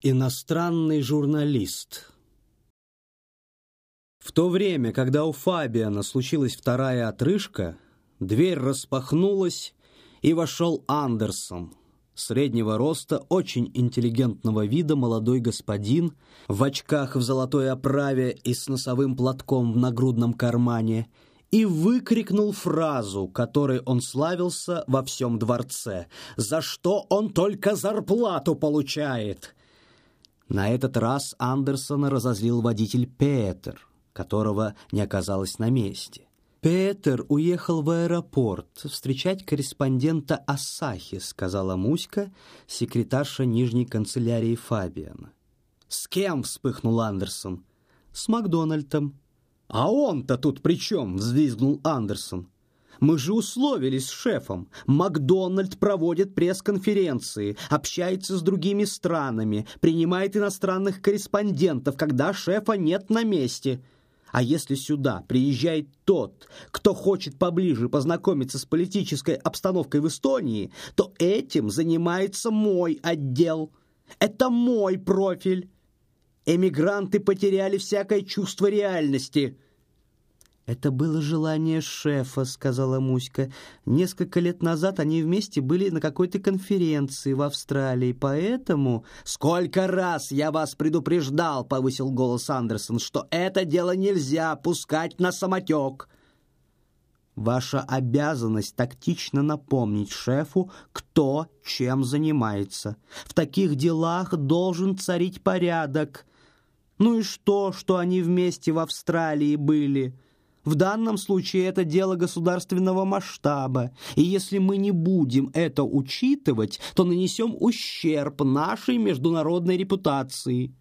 Иностранный журналист В то время, когда у Фабиана случилась вторая отрыжка, дверь распахнулась, и вошел Андерсон, среднего роста, очень интеллигентного вида молодой господин, в очках в золотой оправе и с носовым платком в нагрудном кармане, и выкрикнул фразу, которой он славился во всем дворце, «За что он только зарплату получает!» На этот раз Андерсона разозлил водитель Петер, которого не оказалось на месте. «Петер уехал в аэропорт встречать корреспондента Асахи», сказала Муська, секретарша нижней канцелярии Фабиана. «С кем?» — вспыхнул Андерсон. «С Макдональдом». «А он-то тут при чем?» — взвизгнул Андерсон. Мы же условились с шефом. Макдональд проводит пресс-конференции, общается с другими странами, принимает иностранных корреспондентов, когда шефа нет на месте. А если сюда приезжает тот, кто хочет поближе познакомиться с политической обстановкой в Эстонии, то этим занимается мой отдел. Это мой профиль. Эмигранты потеряли всякое чувство реальности. «Это было желание шефа», — сказала Муська. «Несколько лет назад они вместе были на какой-то конференции в Австралии, поэтому...» «Сколько раз я вас предупреждал», — повысил голос Андерсон, «что это дело нельзя пускать на самотек». Ваша обязанность тактично напомнить шефу, кто чем занимается. В таких делах должен царить порядок. Ну и что, что они вместе в Австралии были?» В данном случае это дело государственного масштаба, и если мы не будем это учитывать, то нанесем ущерб нашей международной репутации.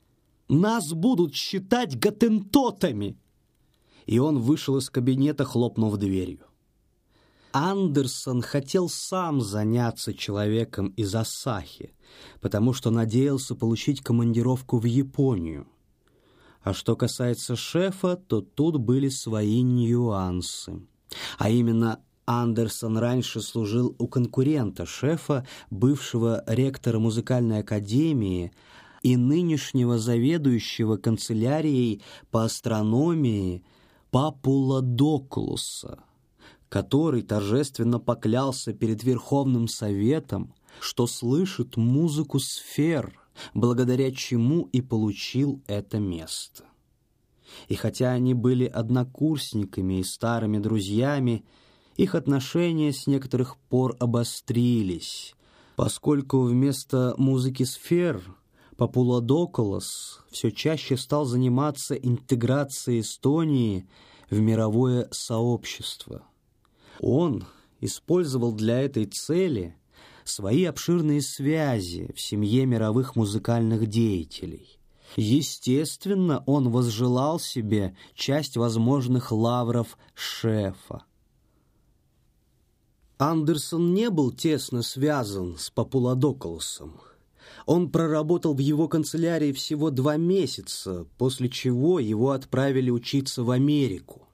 Нас будут считать готентотами. И он вышел из кабинета, хлопнув дверью. Андерсон хотел сам заняться человеком из Асахи, потому что надеялся получить командировку в Японию. А что касается шефа, то тут были свои нюансы. А именно Андерсон раньше служил у конкурента шефа, бывшего ректора музыкальной академии и нынешнего заведующего канцелярией по астрономии Папуладоклуса, который торжественно поклялся перед Верховным Советом, что слышит музыку сфер – благодаря чему и получил это место. И хотя они были однокурсниками и старыми друзьями, их отношения с некоторых пор обострились, поскольку вместо музыки сфер Папуладоколос все чаще стал заниматься интеграцией Эстонии в мировое сообщество. Он использовал для этой цели – свои обширные связи в семье мировых музыкальных деятелей. Естественно, он возжелал себе часть возможных лавров шефа. Андерсон не был тесно связан с Папуладоколосом. Он проработал в его канцелярии всего два месяца, после чего его отправили учиться в Америку.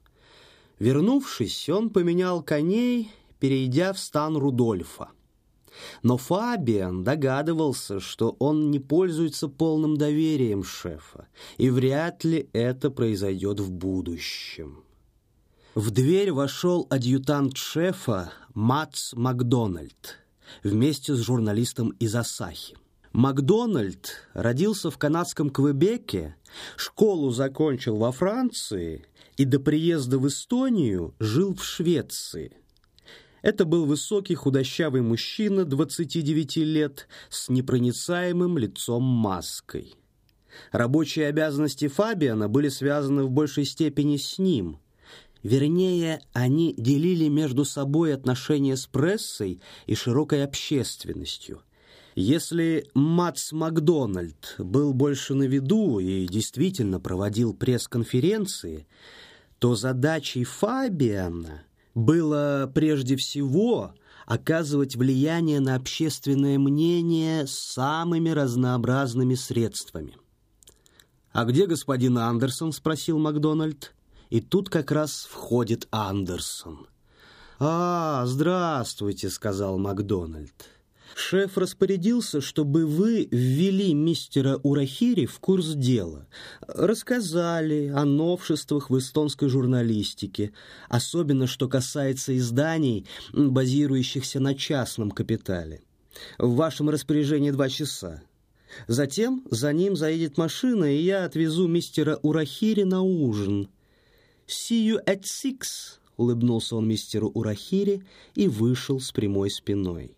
Вернувшись, он поменял коней, перейдя в стан Рудольфа. Но Фабиан догадывался, что он не пользуется полным доверием шефа, и вряд ли это произойдет в будущем. В дверь вошел адъютант шефа Мац Макдональд вместе с журналистом из Асахи. Макдональд родился в канадском Квебеке, школу закончил во Франции и до приезда в Эстонию жил в Швеции – это был высокий худощавый мужчина 29 лет с непроницаемым лицом маской. Рабочие обязанности Фабиана были связаны в большей степени с ним. Вернее, они делили между собой отношения с прессой и широкой общественностью. Если Матс Макдональд был больше на виду и действительно проводил пресс-конференции, то задачей Фабиана – было прежде всего оказывать влияние на общественное мнение самыми разнообразными средствами. «А где господин Андерсон?» — спросил Макдональд. И тут как раз входит Андерсон. «А, здравствуйте», — сказал Макдональд. Шеф распорядился, чтобы вы ввели мистера Урахири в курс дела. Рассказали о новшествах в эстонской журналистике, особенно что касается изданий, базирующихся на частном капитале. В вашем распоряжении два часа. Затем за ним заедет машина, и я отвезу мистера Урахири на ужин. «See you at six», — улыбнулся он мистеру Урахири и вышел с прямой спиной.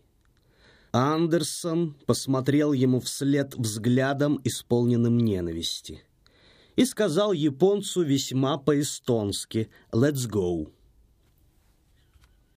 Андерсон посмотрел ему вслед взглядом, исполненным ненависти, и сказал японцу весьма по-эстонски «Let's go».